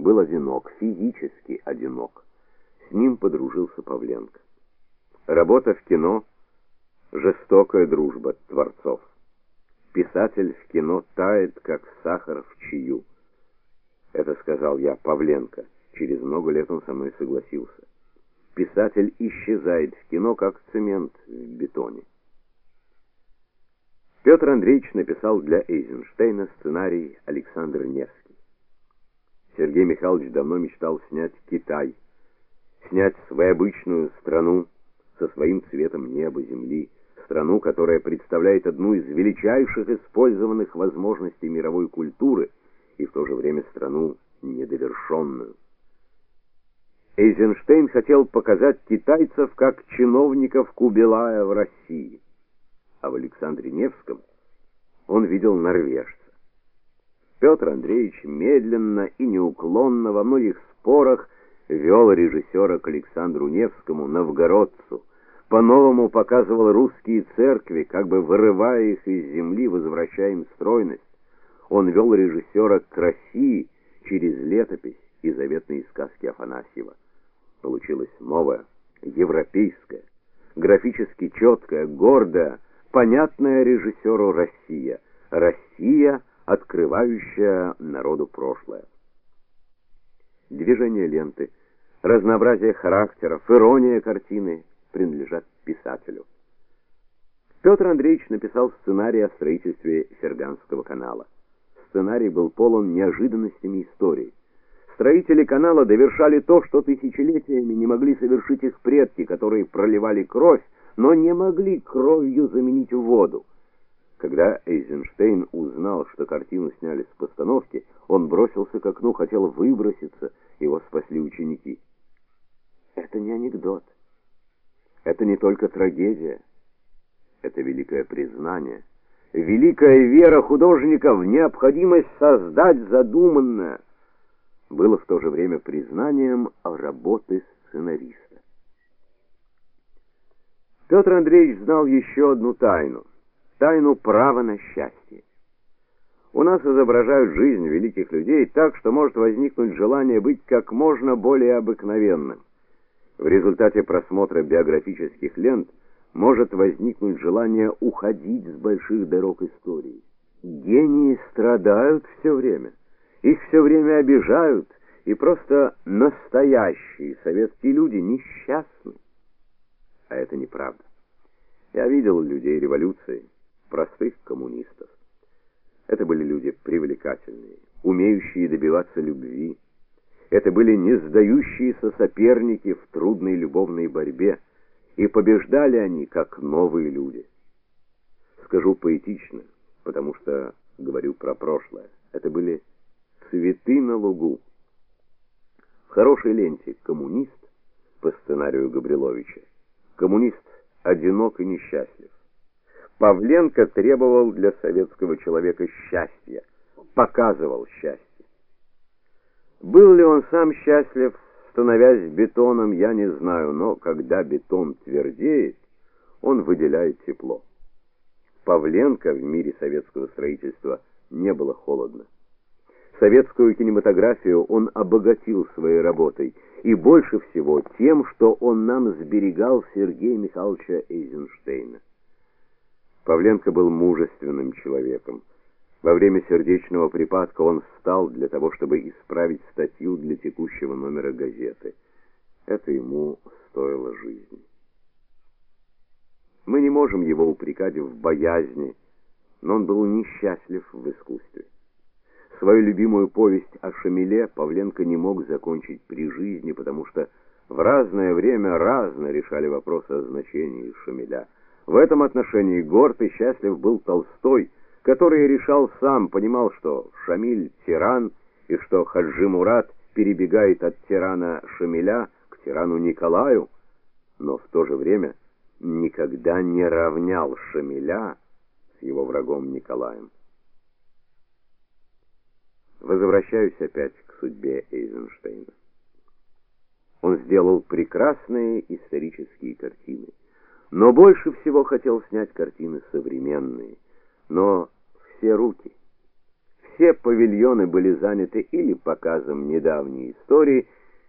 был одинок, физически одинок. С ним подружился Павленко. Работа в кино жестокая дружба творцов. Писатель в кино тает, как сахар в чаю. Это сказал я Павленко. Через много лет он со мной согласился. Писатель исчезает в кино, как цемент в бетоне. Петр Андреевич написал для Эйзенштейна сценарий Александр Невский. Сергей Михайлович давно мечтал снять Китай, снять свою обычную страну со своим цветом неба, земли, страну, которая представляет одну из величайших использованных возможностей мировой культуры и в то же время страну недовершенную. Эйзенштейн хотел показать китайцев как чиновников Кубилая в России, а в Александре Невском он видел норвежца. Петр Андреевич медленно и неуклонно во многих спорах вел режиссера к Александру Невскому, новгородцу, по-новому показывал русские церкви, как бы вырывая их из земли, возвращая им стройность. Он вел режиссера к России через летопись и заветные сказки Афанасьева. Получилась новая, европейская, графически четкая, гордая, понятная режиссеру Россия. Россия, открывающая народу прошлое. Движение ленты, разнообразие характеров, ирония картины принадлежат писателю. Петр Андреевич написал сценарий о строительстве Серганского канала. Сценарий был полон неожиданностями истории. Строители канала довершали то, что тысячелетиями не могли совершить их предки, которые проливали кровь, но не могли кровью заменить воду. Когда Эйзенштейн узнал, что картину сняли с постановки, он бросился к окну, хотел выброситься, его спасли ученики. Это не анекдот. Это не только трагедия, это великое признание, великая вера художника в необходимость создать задуманное, было в то же время признанием работы сценариста. Петр Андреевич знал еще одну тайну, тайну права на счастье. У нас изображают жизнь великих людей так, что может возникнуть желание быть как можно более обыкновенным. В результате просмотра биографических лент может возникнуть желание уходить с больших дорог истории. Гении страдают все время, их все время обижают, и просто настоящие советские люди несчастны. А это неправда. Я видел людей революции, простых коммунистов. Это были люди привлекательные, умеющие добиваться любви, это были не сдающиеся соперники в трудной любовной борьбе, и побеждали они как новые люди. Скажу поэтично, потому что говорю про прошлое. Это были цветы на лугу. В хорошей ленте коммунист по сценарию Габриловича. Коммунист одинок и несчастлив. Павленко требовал для советского человека счастья, показывал счастье. Был ли он сам счастлив, становясь бетоном, я не знаю, но когда бетон твердеет, он выделяет тепло. Павленко в мире советского строительства не было холодно. Советскую кинематографию он обогатил своей работой, и больше всего тем, что он нам сберегал Сергея Михайловича Эйзенштейна. Павленко был мужественным человеком. Во время сердечного припадка он встал для того, чтобы исправить статью для текущего номера газеты. Это ему стоило жизни. Мы не можем его упрекать в боязни, но он был несчастлив в искусстве. Свою любимую повесть о Шамиле Павленко не мог закончить при жизни, потому что в разное время разно решали вопросы о значении Шамиля. В этом отношении горд и счастлив был Толстой, который решал сам, понимал, что Шамиль тиран и что Хаджи Мурат перебегает от тирана Шамиля к тирану Николаю, но в то же время никогда не равнял Шамиля с его врагом Николаем. Возвращаюсь опять к судьбе Эйзенштейна. Он сделал прекрасные исторические картины, но больше всего хотел снять картины современные – но все руки, все павильоны были заняты или показом недавней истории,